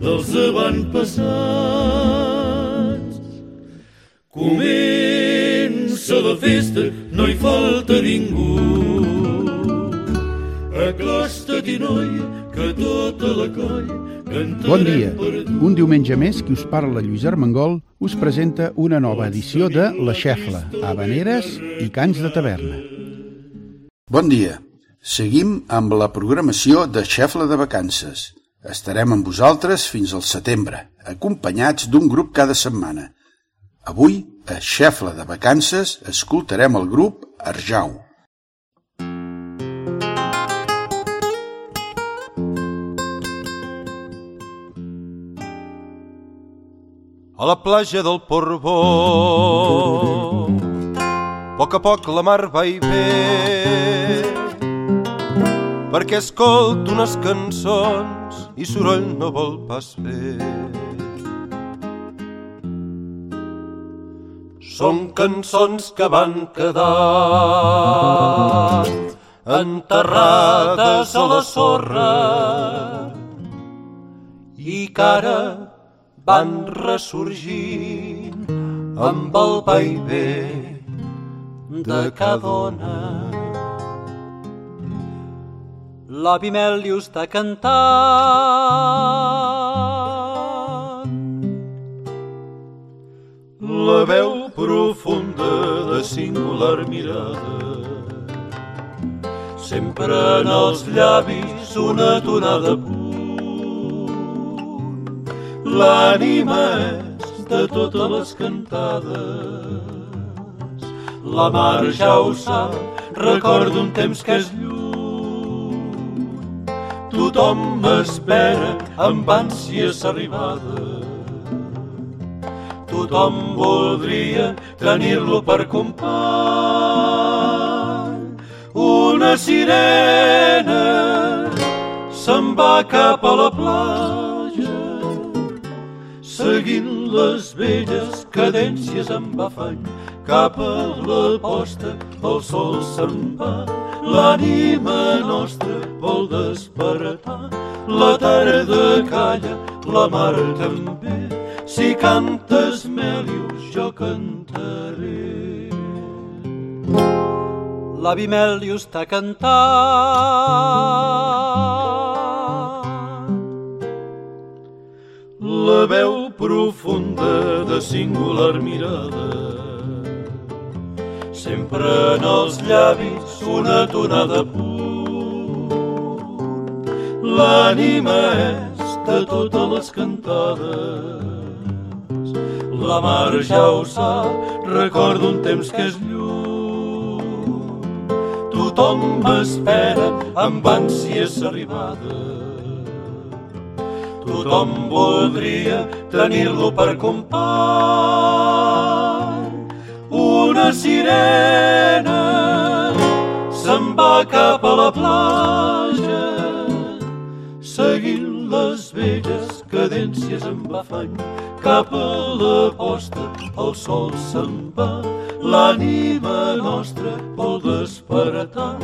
dels avantpassats. Comença la festa, no hi falta ningú. Acosta-t'hi, noia, que tota la colla cantarem Bon dia. Un diumenge més, qui us parla Lluís Armengol us presenta una nova edició de La Xefla, Habaneres i Cants de Taverna. Bon dia. Seguim amb la programació de Xefla de Vacances. Estarem amb vosaltres fins al setembre, acompanyats d'un grup cada setmana. Avui, a Xefla de Vacances, escoltarem el grup Arjau. A la platja del Portbó a poc a poc la mar va i ve perquè escolto unes cançons i soroll no vol pas fer. Són cançons que van quedar enterrades a la sorra i que ara van ressorgint amb el vaivé de cada dona. L'avi Melius està cantant. La veu profunda de singular mirada sempre en els llavis una tonada punt. L'ànima és de totes les cantades. La mar ja ho sap, recorda un temps que és lluny. Tothom m'espera amb ànsies arribada. Tothom voldria tenir-lo per company. Una sirena se'n va cap a la platja, seguint les velles cadències amb afany. Cap a la posta el sol se'n va, l'ànima nostra vol despertar. La tarda calla, la mar també, si cantes Melius jo cantaré. L'avi Melius està cantant. La veu profunda de singular mirada sempre en els llavis una tonada punt. L'ànima és de totes les cantades. La mar ja ho sap, recordo un temps que és lluny. Tothom m'espera amb ànsies arribada. Tothom voldria tenir-lo per company. Una sirena se'n va cap a la platja, seguint les velles cadències amb afany. Cap a la posta el sol se'n va, l'ànima nostra vol despertar.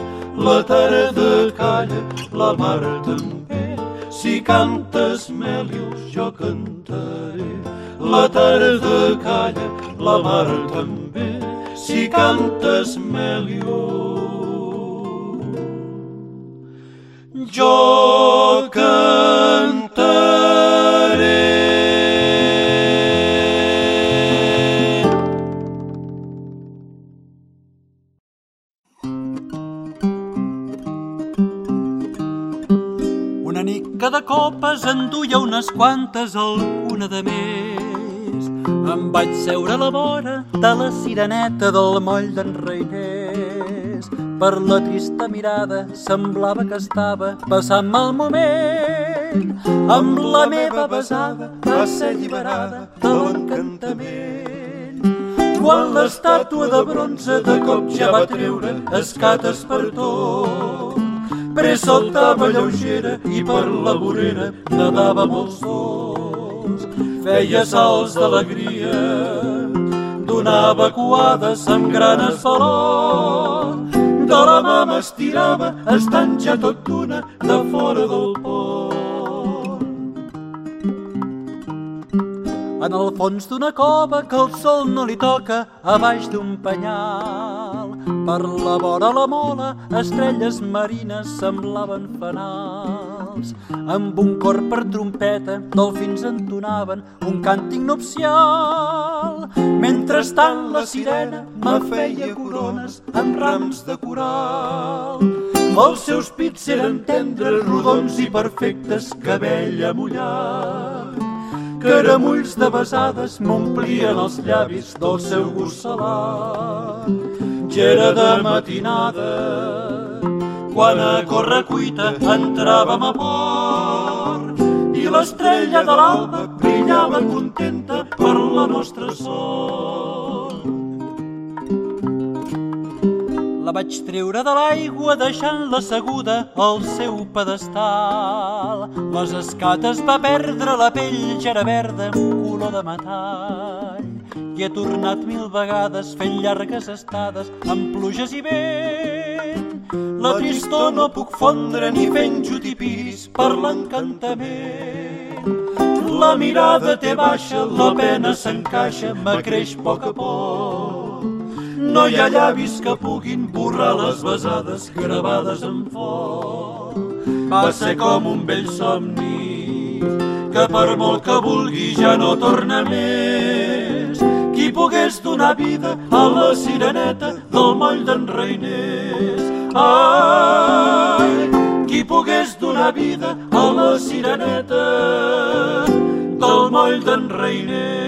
La tarda calla, la mar també, si cantes Melius jo cantaré. La tarda calla, la mar també, si cantes melió. Jo cantaré. Una nit cada copes enduia unes quantes alguna de més em vaig seure a la vora de la sireneta del moll d'en Reinés. Per la trista mirada semblava que estava passant mal moment. Amb la meva besada va ser alliberada de l'encantament. Quan l'estàtua de bronze de cop ja va treure escates per tot Pres saltava lleugera i per la vorera nedava molts dos. Feia salts d'alegria, donava coades amb gran esfalor. De la mà m'estirava, estant ja tot d'una de fora del port. En el fons d'una cova que el sol no li toca, a baix d'un penyal, per la vora la mola, estrelles marines semblaven fanals. Amb un cor per trompeta, dolfins entonaven un càntic nupcial. Mentrestant la sirena me feia corones amb rams de coral. Els seus pits eren tendres, rodons i perfectes, cabell amullat. Caramulls de besades m'omplien els llavis del seu gust salat ja era de matinada quan a correcuita entràvem a port i l'estrella de l'alba brillava contenta per la nostra sort. La vaig treure de l'aigua deixant-la seguda al seu pedestal. Les escates va perdre la pell, ja era verda, color de metall i he tornat mil vegades fent llargues estades amb pluges i vent. La tristor no puc fondre ni fent jutipis per l'encantament. La mirada té baixa, la pena s'encaixa, me creix a poc a poc. No hi ha llavis que puguin borrar les besades gravades en foc. Va ser com un vell somni que per molt que vulgui ja no torna més qui pogués donar vida a la sireneta del moll d'en Reinés. Ai, qui pogués donar vida a la sireneta del moll d'en Reinés.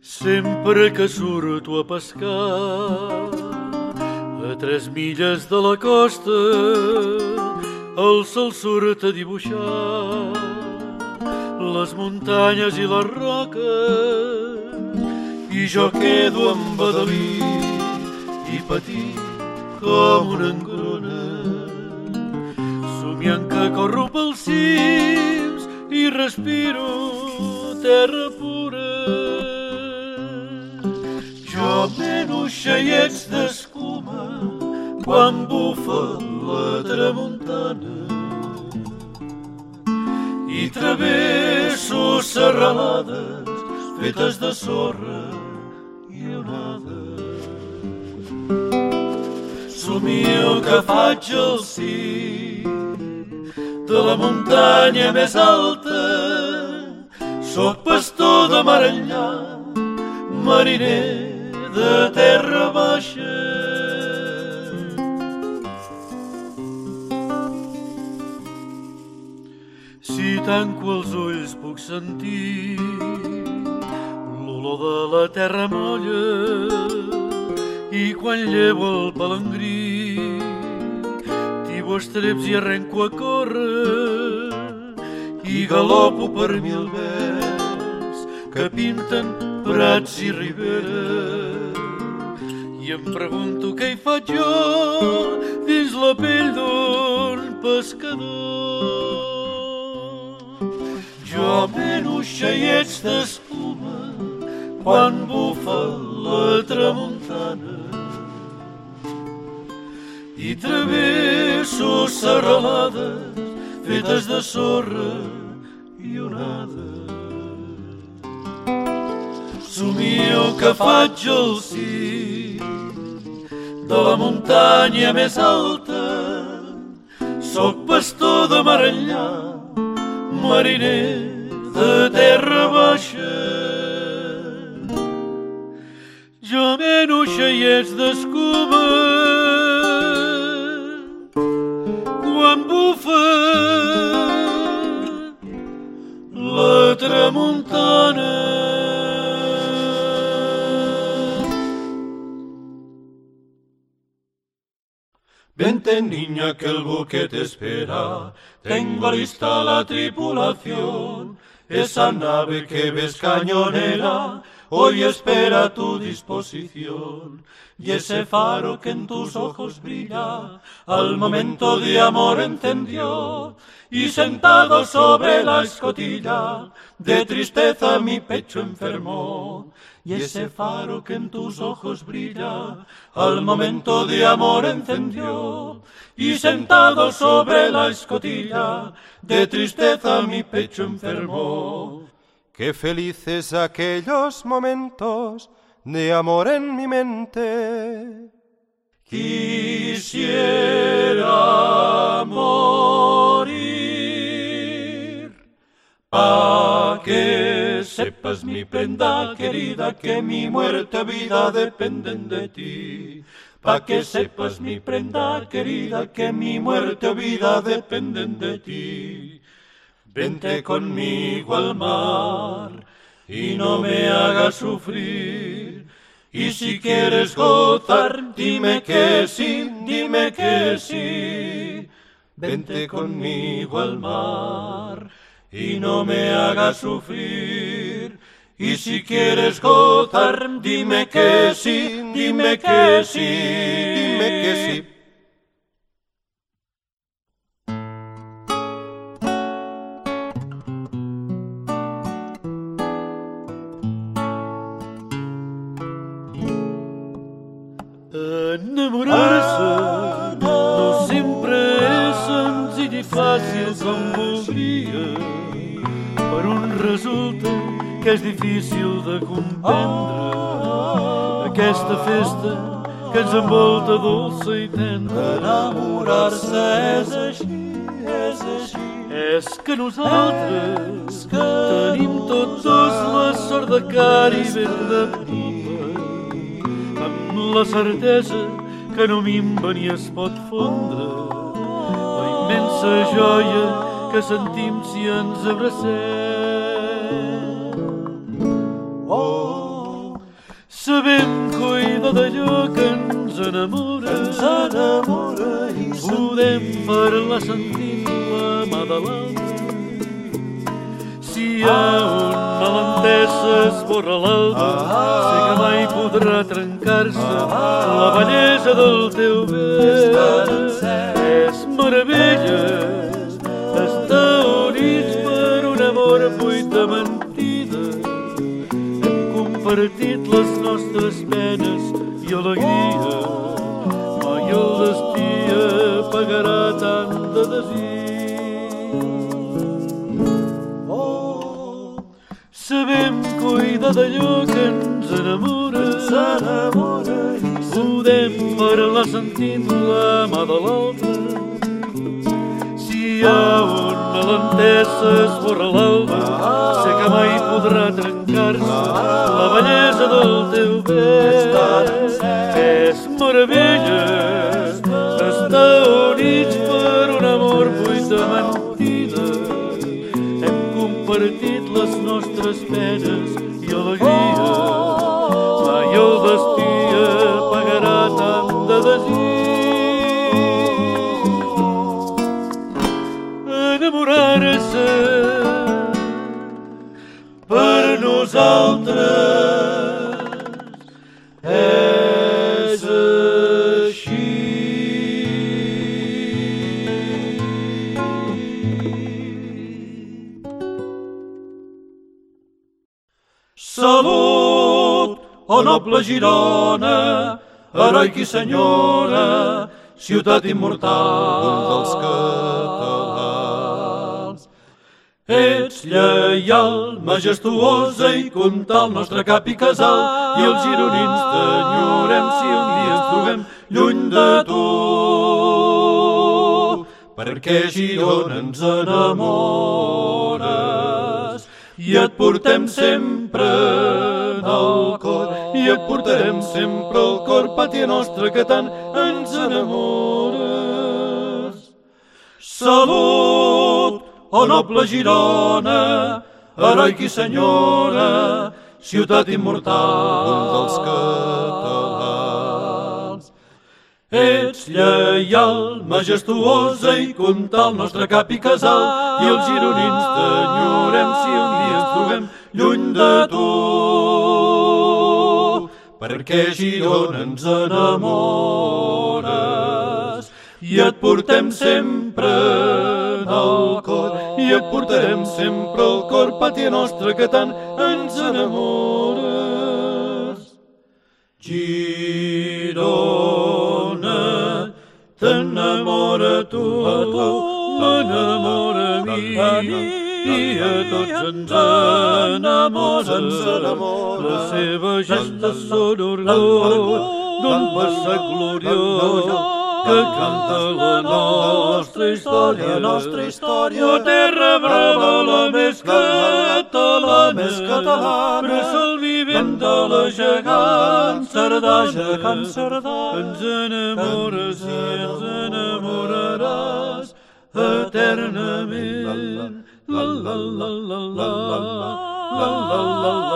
Sempre que surto a pescar tres milles de la costa el sol surt a dibuixar les muntanyes i les roques i jo quedo embadalit i petit com una engrona somiant que corro pels cims i respiro terra pura. Jo meno xaiets d'escuma quan bufa la tramuntana i travesso serralades fetes de sorra i onada. Somio que faig el cim de la muntanya més alta, sóc pastor de mar enllà, mariner de terra baixa. Tanco els ulls puc sentir l'olor de la terra molla i quan llevo el palangrí tibo estreps i arrenco a córrer i galopo per mil vents que pinten prats i riberes i em pregunto què hi faig jo dins la pell d'un pescador. Jo meno xaiets d'escuma quan bufa la tramuntana i travesso serralades fetes de sorra i onada. Somio que faig el cim de la muntanya més alta. Soc pastor de mar enllà, mariner de terra baixa. Jo meno xaiets d'escuma quan bufa la tramuntana. Vente niña que el buque te espera, tengo lista la tripulación, esan nabeke bezkainonera, hoy espera tu disposición. Y ese faro que en tus ojos brilla, al momento de amor encendió, y sentado sobre la escotilla, de tristeza mi pecho enfermó y ese faro que en tus ojos brilla, al momento de amor encendió, y sentado sobre la escotilla, de tristeza mi pecho enfermó. Qué felices aquellos momentos de amor en mi mente. Quisiera morir, pa' que sepas mi prenda querida que mi muerte vida dependen de ti. Pa' que sepas mi prenda querida que mi muerte vida dependen de ti. Vente conmigo al mar y no me hagas sufrir. Y si quieres gozar, dime que sí, dime que sí. Vente conmigo al mar y no me hagas sufrir. Y si quieres gozar, dime que sí, dime que sí, dime que sí. Enamorar-se no sempre és senzill i fàcil com voldria per un resulta que és difícil de comprendre aquesta festa que ens envolta dolça i tendra. Enamorar-se és així, és així. És que nosaltres que tenim tots dos la sort de cara i ben de popa, amb la certesa que no minva ni es pot fondre la immensa joia que sentim si ens abracem. Oh, sabem cuidar d'allò que ens enamora, ens enamora i podem parlar sentint la mà de l'altre. Si hi ha un malentès s'esborra l'altre, sé que mai podrà trencar-se la bellesa del teu bé. És meravella estar units per un amor buit de mentida. Hem compartit les nostres penes i alegria. Mai el destí pagarà tant de desig. Sabem cuidar d'allò que ens enamora, ens enamora i podem parlar sentint la mà de l'altre. Si hi ha un malentès s'esborra l'altre, sé que mai podrà trencar-se la bellesa del teu bé. És meravella les nostres penes Girona, heroica i senyora, ciutat immortal dels catalans. Ets lleial, majestuosa i compta el nostre cap i casal i els gironins t'enyorem si un dia ens trobem lluny de tu. Perquè Girona ens enamora. i et portem sempre al cor i et portarem sempre al cor, pàtia nostra, que tant ens enamores. Salut, o noble Girona, heroica i senyora, ciutat immortal dels catalans. Ets lleial, majestuosa i compta el nostre cap i casal i els gironins t'enyorem si un dia ens trobem lluny de tu. Perquè Girona ens enamores i et portem sempre al cor i et portarem sempre al cor, pàtia nostra, que tant ens enamores. Girona, t'enamora tu, m'enamora a mi, i a tots ens enamora, ens enamora. La seva gesta són orgull d'un passat gloriós que canta la nostra història, la nostra història. La terra brava, la més catalana, més catalana, bressol vivent de la gegant Cerdà, gegant Cerdà. Ens enamores i ens enamoraràs eternament. La la la la la la la la la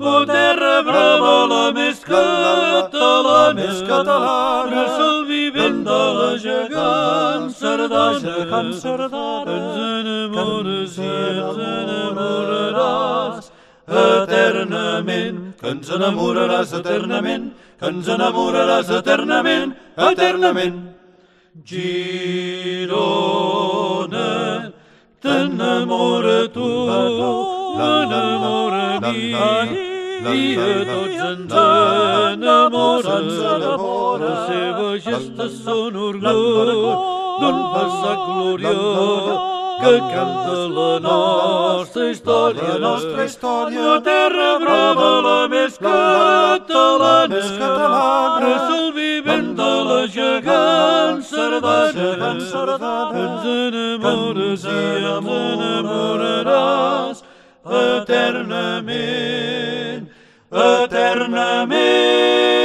la terra brava, la més catalana, més catalana, el vivent de la gegant Cerdà, gegant Cerdà, ens enamores i ens enamoraràs eternament, que ens enamoraràs eternament, que ens enamoraràs eternament, eternament. Girona, t'enamora tu, m'enamora a mi, i a tots ens enamora, ens enamora. Les seves gestes són orgull d'un passat gloriós que canta la nostra història, la nostra història. La terra brava, la més catalana, més catalana, el vivent de la gegant Cerdà, gegant Cerdà. Ens enamores i ens enamoraràs eternament, eternament.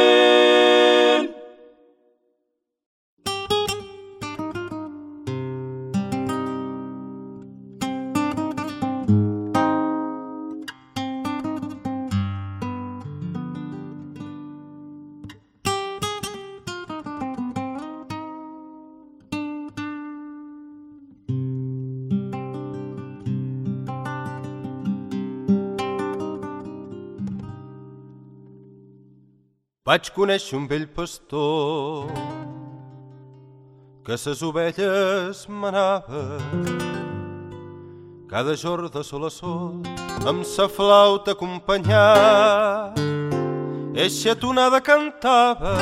Vaig conèixer un vell pastor que ses ovelles manava cada jorn de sol a sol amb sa flauta acompanyar eixa tonada cantava.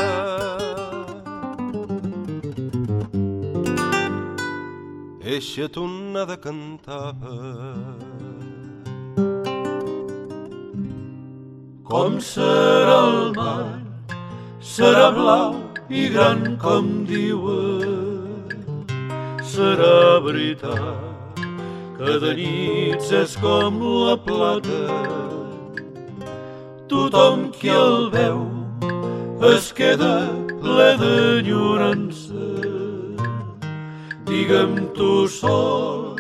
Eixa tonada cantava. Com serà el mar, serà blau i gran com diuen. Serà veritat que de nits és com la plata. Tothom qui el veu es queda ple d'enyorança. Digue'm tu sol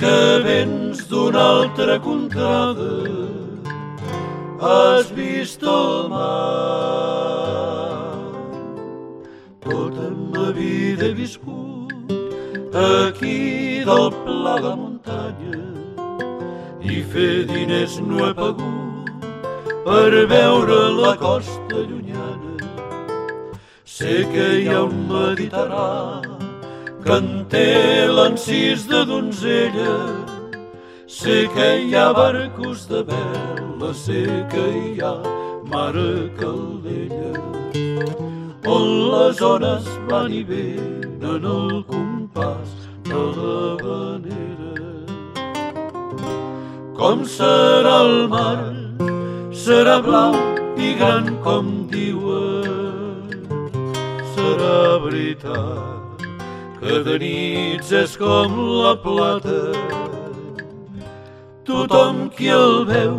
que vens d'una altra contrada has vist el mar. Viscut aquí del pla de muntanya. I fer diners no he pagut per veure la costa llunyana. Sé que hi ha un Mediterrani que en té l'encís de donzella. Sé que hi ha barcos de vela, sé que hi ha mar a Caldella, on les ones van i venen al compàs de la vanera. Com serà el mar, serà blau i gran com diuen. Serà veritat que de nits és com la plata. Tothom qui el veu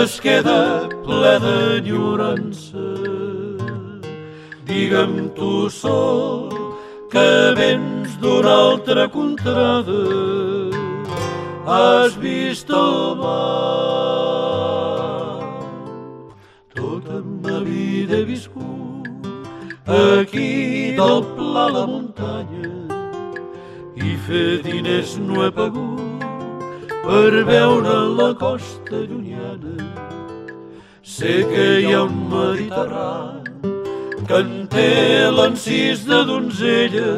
es queda ple d'enyorança. Digue'm tu sol que vens d'una altra contrada has vist el mar. Tota ma vida he viscut aquí del pla la muntanya i fer diners no he pagut per veure la costa llunyana. Sé que hi ha un Mediterrani que en té l'encís de donzella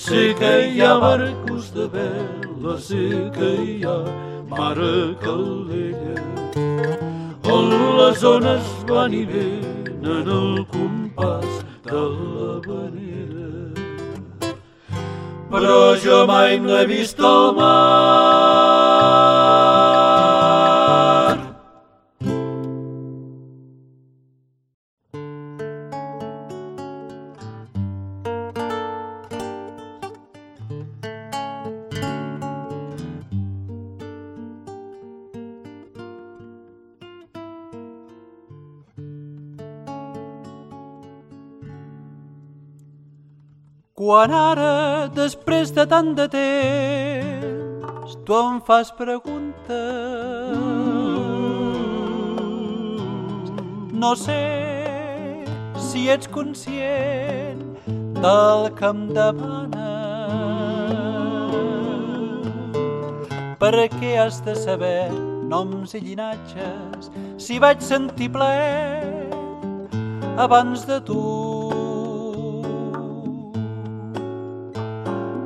Sé que hi ha barcos de vela, sé que hi ha mare calella, on les ones van i venen el compàs de la vanera. Però jo mai no he vist el mar. Quan ara, després de tant de temps, tu em fas preguntes, no sé si ets conscient del que em demanes. Per què has de saber noms i llinatges si vaig sentir plaer abans de tu?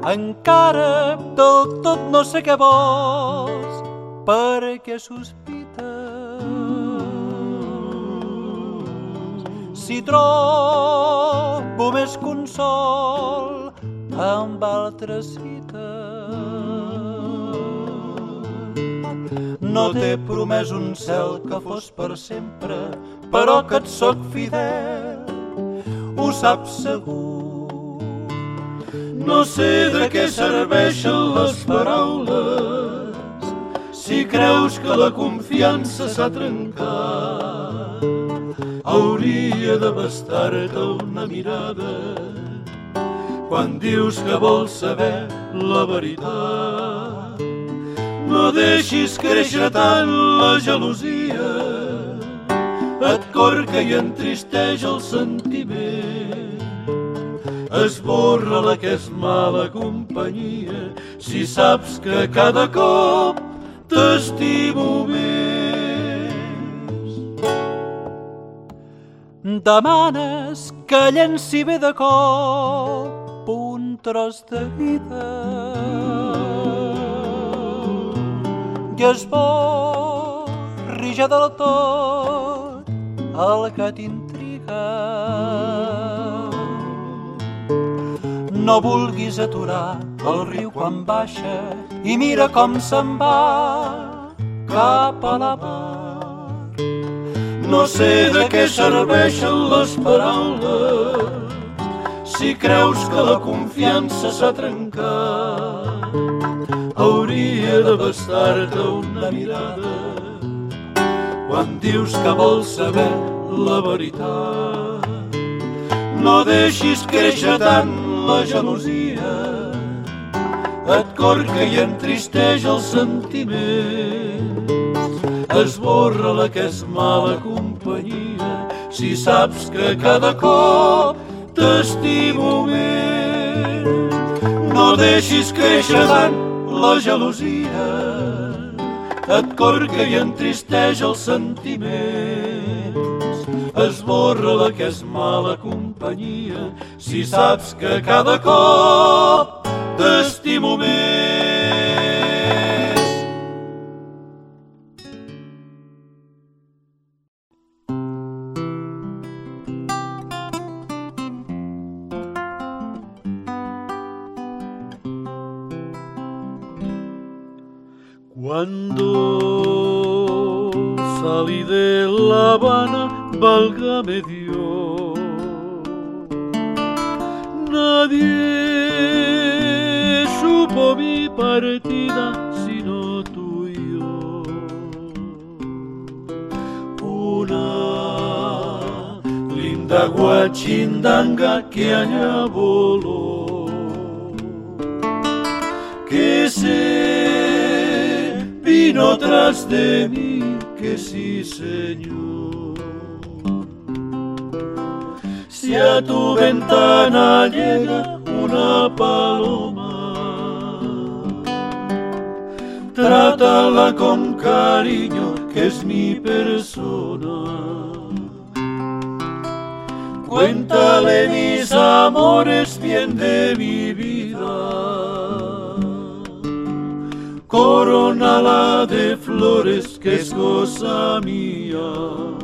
Encara del tot no sé què vols, per què sospites. Si trobo més consol amb altres cites. No t'he promès un cel que fos per sempre, però que et sóc fidel, ho saps segur. No sé de què serveixen les paraules si creus que la confiança s'ha trencat. Hauria de bastar-te una mirada quan dius que vols saber la veritat. No deixis créixer tant la gelosia, et corca i entristeix el sentiment esborra la que és mala companyia si saps que cada cop t'estimo més. Demanes que llenci bé de cop un tros de vida i esborri ja del tot el que t'intriga. No vulguis aturar el riu quan baixa i mira com se'n va cap a la mar. No sé de què serveixen les paraules si creus que la confiança s'ha trencat. Hauria de bastar-te una mirada quan dius que vols saber la veritat. No deixis créixer tant la gelosia et corca i entristeix els sentiments. Esborra la que és mala companyia si saps que cada cop t'estimo més. No deixis créixer tant la gelosia et corca i entristeix els sentiments. Esborra la que és mala companyia si saps que cada cop t'estimo més. Cuando salí La Habana, válgame Dios. Nadie supo mi partida sino tú y yo. Una linda guachindanga que allá voló. Que se vino tras de mí, que sí, Señor. Si a tu ventana llega una paloma, trátala con cariño, que es mi persona. Cuéntale mis amores bien de mi vida. Coronala de flores que es cosa mía.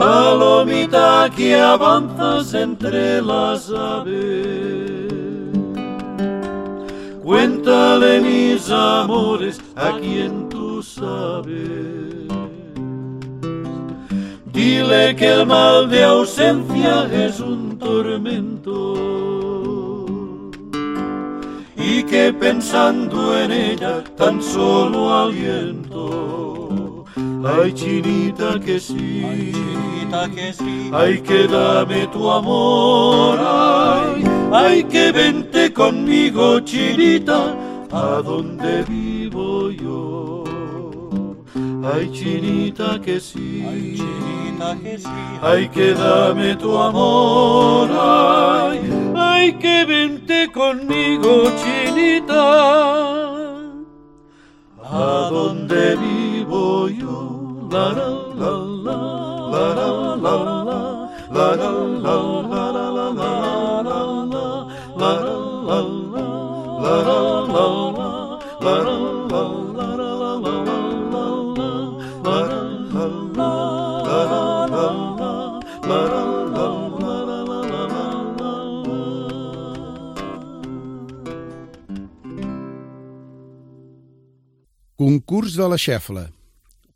Palomita que avanzas entre las aves. Cuéntale mis amores a quien tú sabes. Dile que el mal de ausencia es un tormento y que pensando en ella tan solo aliento. Ay, chinita que sí. Ay, chinita que sí. Ay, que dame tu amor, ay, ay, que vente conmigo, chinita, a donde vivo yo. Ay, chinita que sí, Ay, chinita que sí. ay, que dame tu amor, ay, ay, que vente conmigo, chinita, a donde vivo yo. Concurs de la Xefla.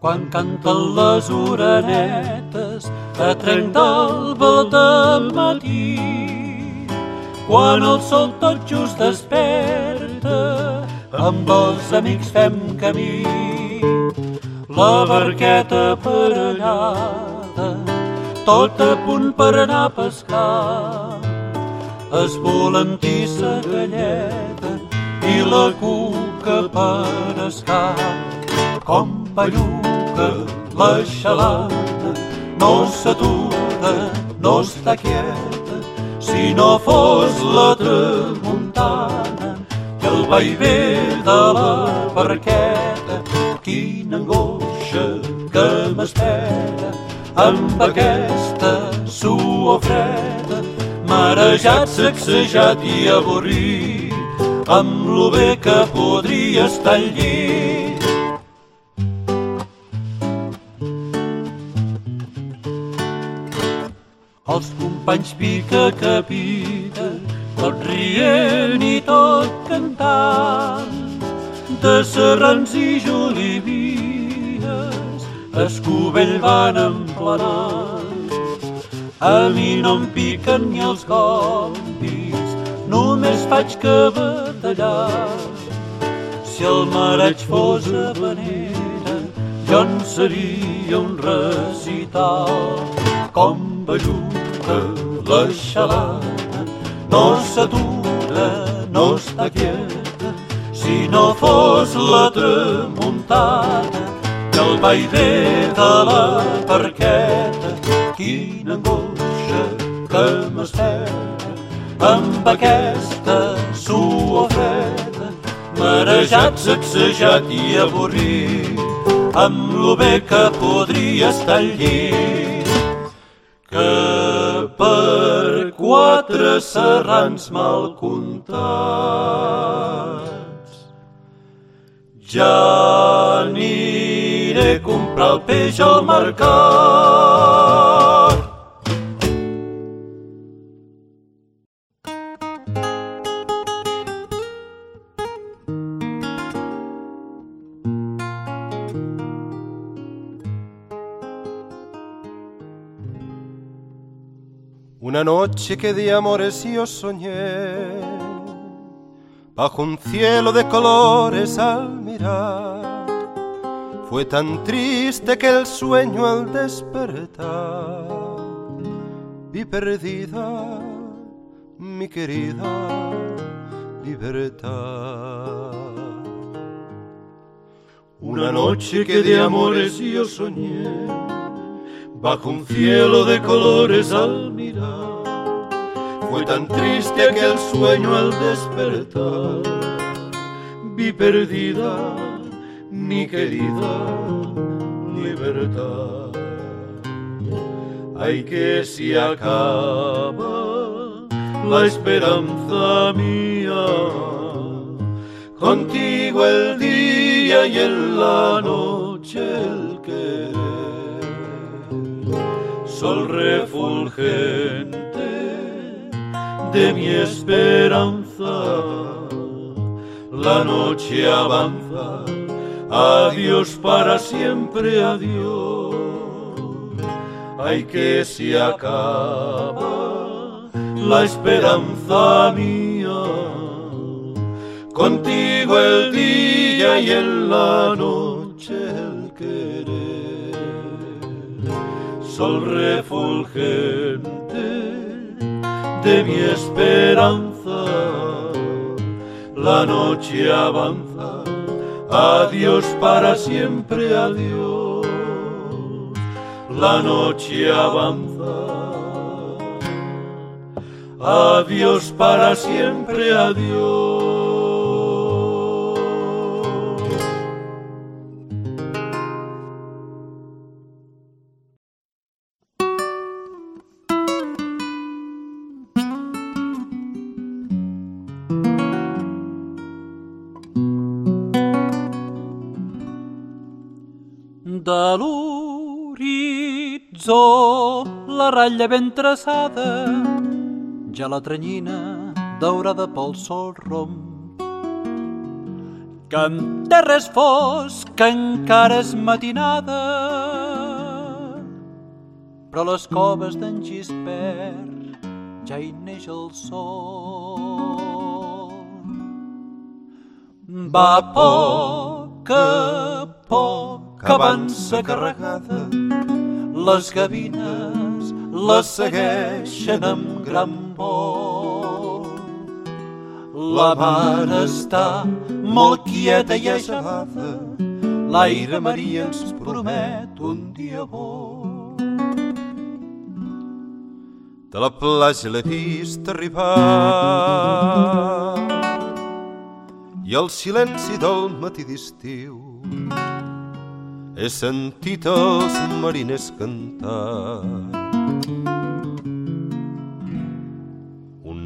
Quan canten les orenetes a trenc d'alba de matí, quan el sol tot just desperta, amb els amics fem camí. La barqueta parellada, tot a punt per anar a pescar, es volantissa galleda i la cuca per escar. Com belluga la xalada, no s'atura, no està quieta, si no fos la tramuntana i el vaivé de la barqueta. Quina angoixa que m'espera amb aquesta suor freda, marejat, sacsejat i avorrit, amb lo bé que podria estar al llit. Els companys pica que pica, tot rient i tot cantant, de serrans i jolivies, escubell van emplenant. A mi no em piquen ni els gombis, només faig que batallar. Si el mareig fos venera, jo en seria un recital. Com belluga la xalada, no s'atura, no està quieta, si no fos la tramuntada que el vaivé de la parqueta, quina angoixa que m'espera amb aquesta suor freda, marejat, sacsejat i avorrit, amb lo bé que podria estar al llit, que per quatre serrans mal comptats ja aniré a comprar el peix al mercat. Una noche que de amores yo soñé, bajo un cielo de colores al mirar, fue tan triste que el sueño al despertar vi perdida mi querida libertad. Una noche que de amores yo soñé, bajo un cielo de colores al mirar. Fue tan triste aquel sueño al despertar. Vi perdida mi querida libertad. Ay, que se acaba la esperanza mía. Contigo el día y en la noche el querer sol refulgente de mi esperanza. La noche avanza, adiós para siempre, adiós. Ay, que se acaba la esperanza mía. Contigo el día y en la noche sol refulgente de mi esperanza. La noche avanza, adiós para siempre, adiós. La noche avanza, adiós para siempre, adiós. La ratlla ben traçada, ja la tranyina daurada pel sol rom. Que en terra és fosc, que encara és matinada, però les coves d'en Gispert ja hi neix el sol. Va a poc a poc que avança carregada, les gavines la segueixen amb gran por. La mar està molt quieta i agelada, l'aire maria ens promet un dia bo. De la platja l'he vist arribar i el silenci del matí d'estiu he sentit els mariners cantar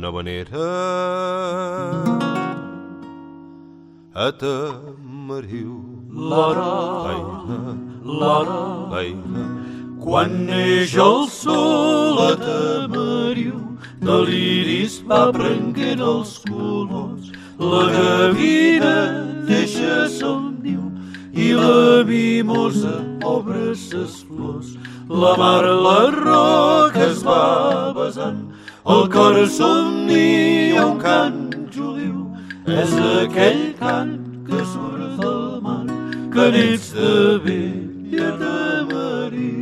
una manera a Tamariu. Lara, Aina, lara, aina, Quan neix el sol a Tamariu, de l'iris va prenguent els colors. La gavina deixa son niu i la mimosa obre ses flors. La mar la roca es va besant, el cor somnia un cant juliu, és aquell cant que surt del mar, que nits de vella de marí.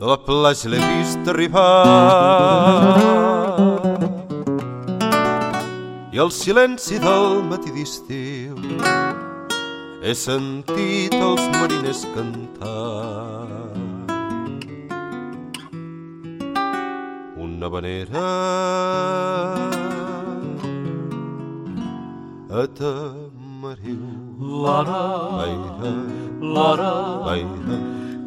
De la platja l'he vist arribar i el silenci del matí d'estiu he sentit els mariners cantar una vanera a Tamariu Lara, Aire, lara, aire,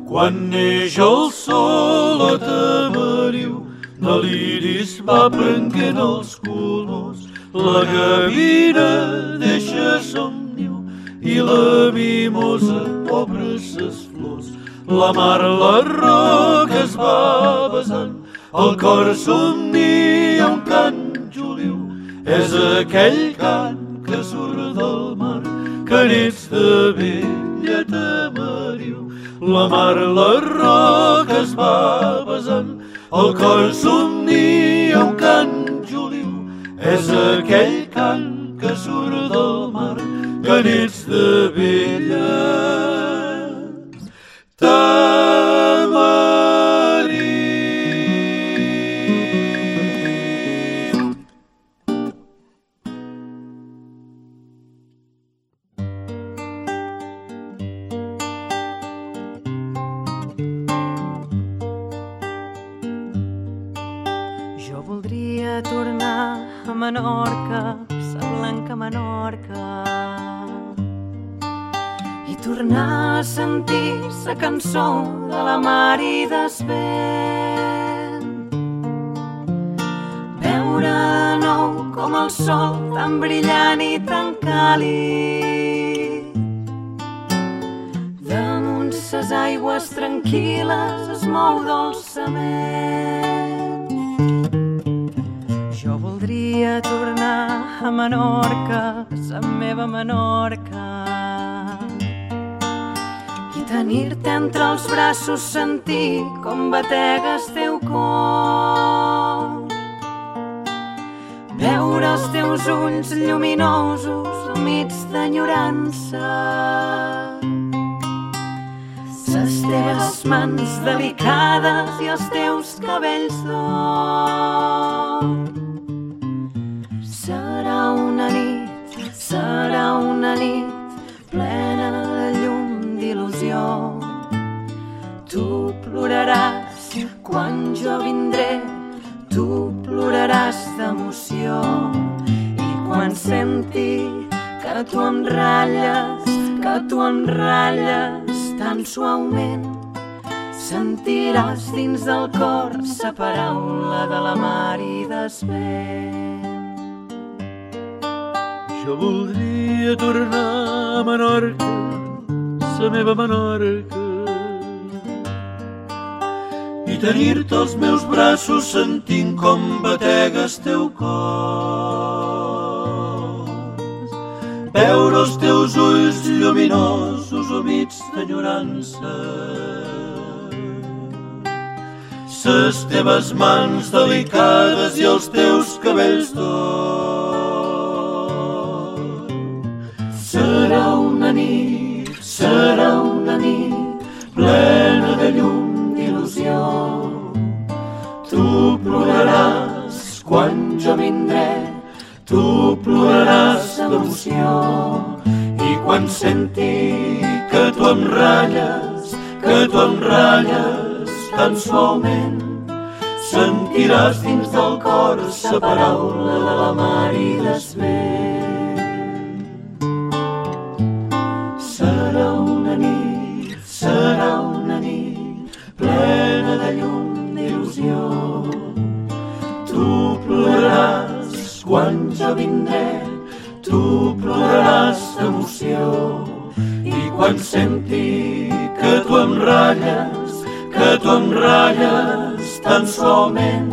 quan neix el sol a Tamariu, de l'iris va prenguent els colors. La gavina deixa son niu i la mimosa obre ses flors. La mar la roca es va besant, el cor somnia un cant juliu. És aquell cant que surt del mar, que nits de vella tamariu. La mar la roca es va besant, el cor somnia un cant és aquell cant que surt del mar, que nits de vella. Menorca, sentir sa cançó de la mar i desvent. Veure de nou com el sol tan brillant i tan càlid. Damunt ses aigües tranquil·les es mou dolçament voldria tornar a Menorca, la meva Menorca. Tenir-te entre els braços, sentir com bategues teu cor. Veure els teus ulls lluminosos, humits d'enyorança. Les teves mans delicades i els teus cabells d'or una nit, serà una nit jo vindré, tu ploraràs d'emoció. I quan senti que tu em ratlles, que tu em ratlles tan suaument, sentiràs dins del cor sa paraula de la mar i desvent. Jo voldria tornar a Menorca, la meva Menorca, i tenir-te als meus braços sentint com bategues teu cos. Veure els teus ulls lluminosos humits d'enyorança. Ses teves mans delicades i els teus cabells d'or Serà una nit, serà una nit plena de llum d'il·lusió. Tu ploraràs quan jo vindré, tu ploraràs d'emoció. I quan senti que tu em ratlles, que tu em ratlles tan suaument, sentiràs dins del cor sa paraula de la mar i desvent. jo vindré, tu ploraràs d'emoció. I quan senti que tu em ratlles, que tu em ratlles tan solament,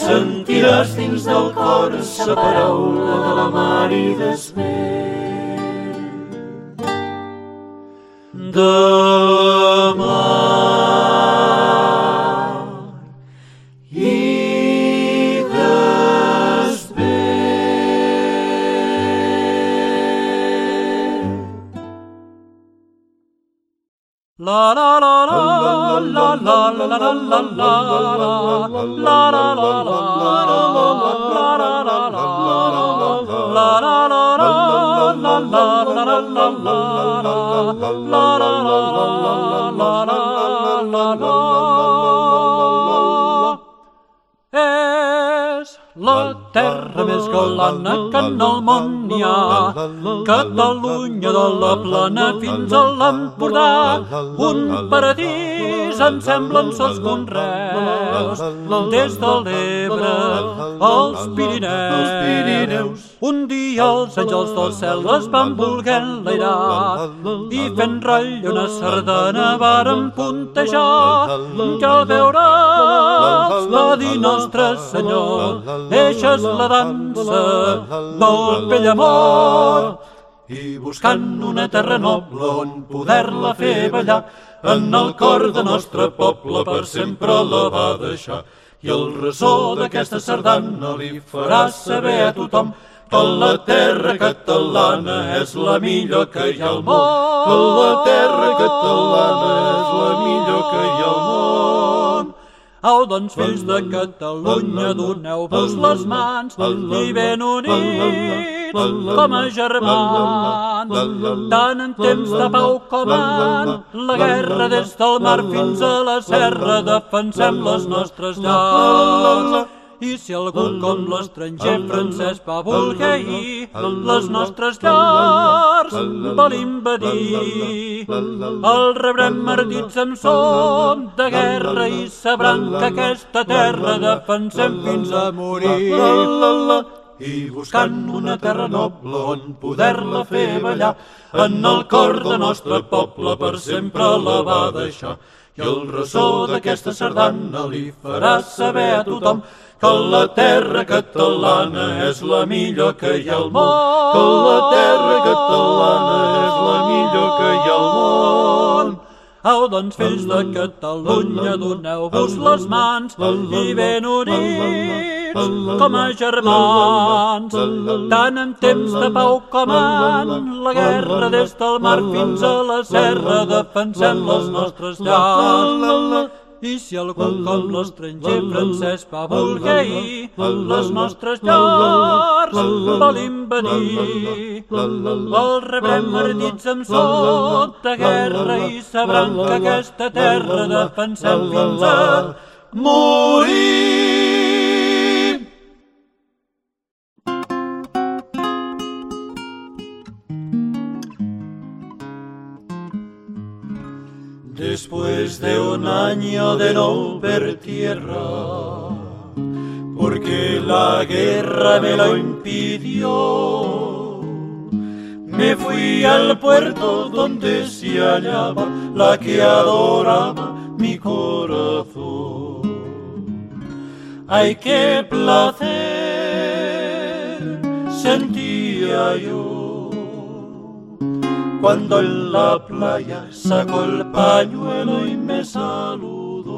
sentiràs dins del cor sa paraula de la mar i desvent. Demà la terra més galana que en el món n'hi ha. Catalunya de la plana fins a l'Empordà, un paradís em semblen sos conreus. Des de l'Ebre als Pirineus. Un dia els àngels del cel es van voler enlairar i fent ratll una sardana varen puntejar que al veure'ls va dir Nostre Senyor deixes la dansa del vell amor i buscant una terra noble on poder-la fer ballar en el cor de nostre poble per sempre la va deixar i el ressò d'aquesta sardana li farà saber a tothom que la terra catalana és la millor que hi ha al món. Que la terra catalana és la millor que hi ha al món. Au, doncs, fills de Catalunya, doneu-vos les mans i ben units com a germans. Tant en temps de pau com en la guerra des del mar fins a la serra defensem les nostres llars. I si algú com l'estranger francès va voler ir les nostres llars vol invadir, el rebrem mardits amb som de guerra i sabran que aquesta terra defensem fins a morir. I buscant una terra noble on poder-la fer ballar, en el cor de nostre poble per sempre la va deixar. I el ressò d'aquesta sardana li farà saber a tothom que la terra catalana és la millor que hi ha al món. Que la terra catalana és la millor que hi ha al món. Au, doncs, fills de Catalunya, doneu-vos les mans i ben units com a germans. Tant en temps de pau com en la guerra, des del mar fins a la serra, defensem les nostres llars. I si algú com l'estranger francès va voler ir les nostres llars vol invadir, el rebrem ardits amb sota guerra i sabran que aquesta terra defensem fins a morir. Año de no ver tierra, porque la guerra me lo impidió, me fui al puerto donde se hallaba la que adoraba mi corazón. Ay, qué placer sentía yo cuando en la playa sacó el pañuelo y me saludó.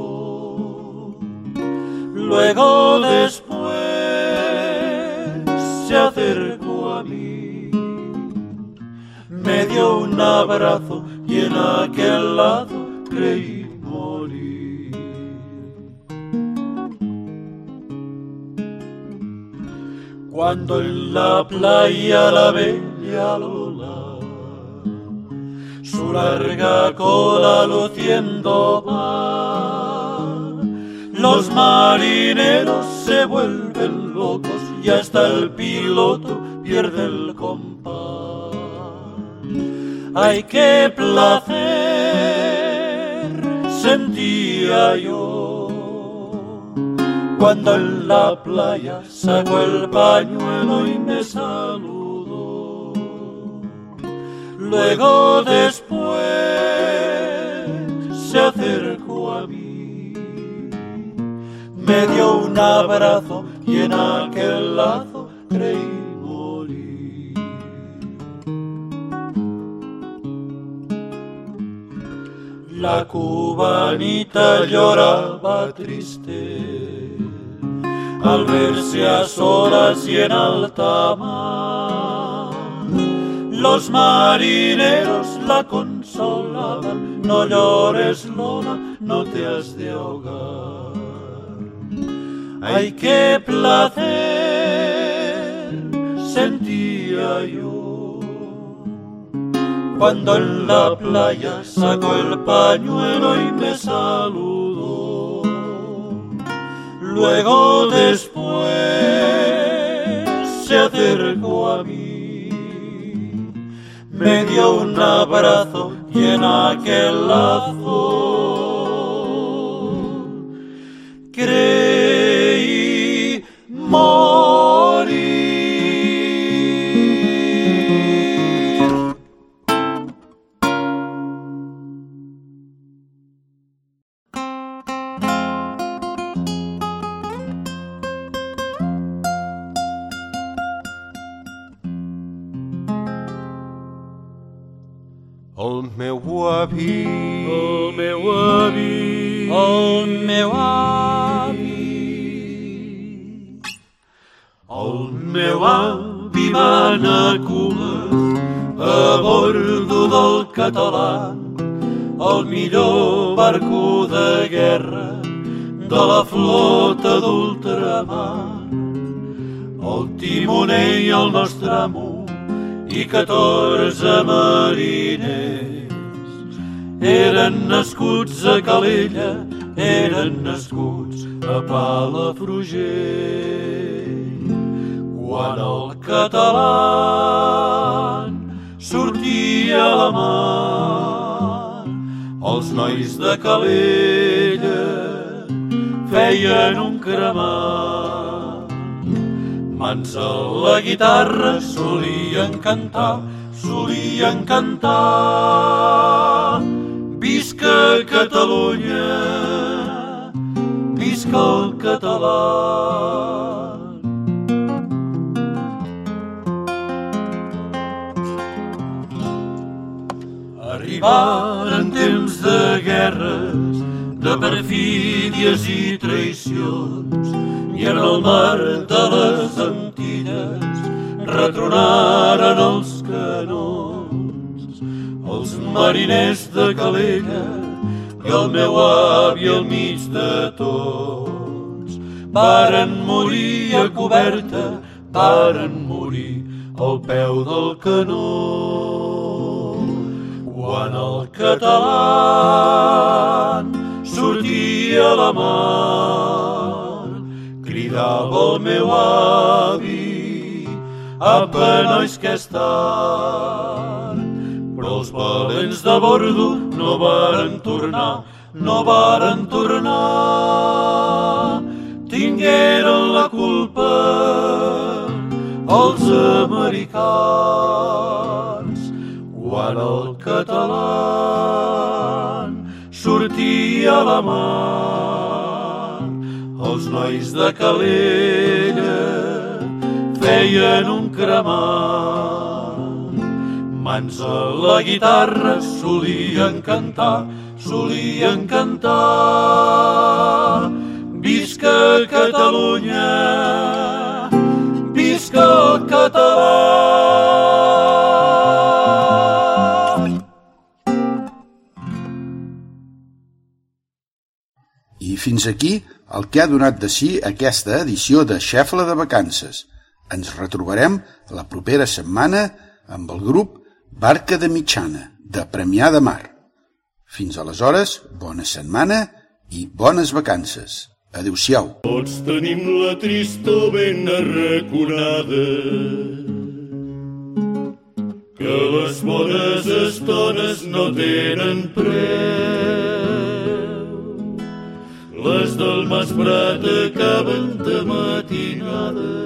Luego después se acercó a mí, me dio un abrazo y en aquel lado creí morir. Cuando en la playa la bella Lola su larga cola luciendo va. Los marineros se vuelven locos y hasta el piloto pierde el compás. Ay, qué placer sentía yo cuando en la playa sacó el pañuelo y me saludó. Luego después se acercó a mí, me dio un abrazo y en aquel lazo creí morir. La cubanita lloraba triste al verse a solas y en alta mar Los marineros la consolaban, no llores Lola, no te has de ahogar. Ay, qué placer sentía yo cuando en la playa sacó el pañuelo y me saludó. Luego después se acercó a mí, me dio un abrazo y en aquel lazo a Calella, eren nascuts a Palafrugell. Quan el català sortia a la mar, els nois de Calella feien un cremat. Mans a la guitarra solien cantar, solien cantar. Visca Catalunya, visca el català. Arribaren temps de guerres, de perfídies i traïcions, i en el mar de les Antilles retronaren els canons. Mariners de Calella i el meu avi al mig de tots varen morir a coberta, varen morir al peu del canó. Quan el català sortia a la mar, cridava el meu avi, nois, que tard. Però els valents de bordo no varen tornar, no varen tornar. Tingueren la culpa els americans quan el català sortia a la mar. Els nois de Calella feien un cremat. Mans a la guitarra solien cantar, solien cantar. Visca Catalunya, visca el català. I fins aquí el que ha donat de si aquesta edició de Xefla de Vacances. Ens retrobarem la propera setmana amb el grup Barca de Mitjana, de Premià de Mar. Fins aleshores, bona setmana i bones vacances. Adéu-siau. Tots tenim la tristor ben arraconada que les bones estones no tenen preu. Les del Mas Prat acaben de matinada.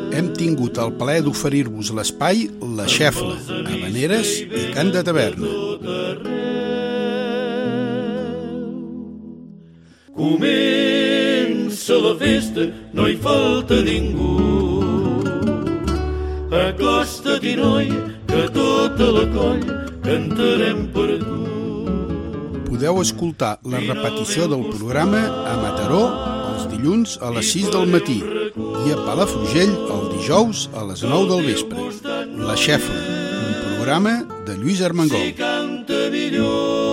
Tingut el plaer d'oferir-vos l'espai La Xefla, Habaneres i Cant de Taverna. Comença la festa, no hi falta ningú. Acosta-t'hi, noi, que tota la colla cantarem per tu. Podeu escoltar la repetició del programa a Mataró dilluns a les 6 del matí i a Palafrugell el dijous a les 9 del vespre. La Xefla, un programa de Lluís Armengol. Si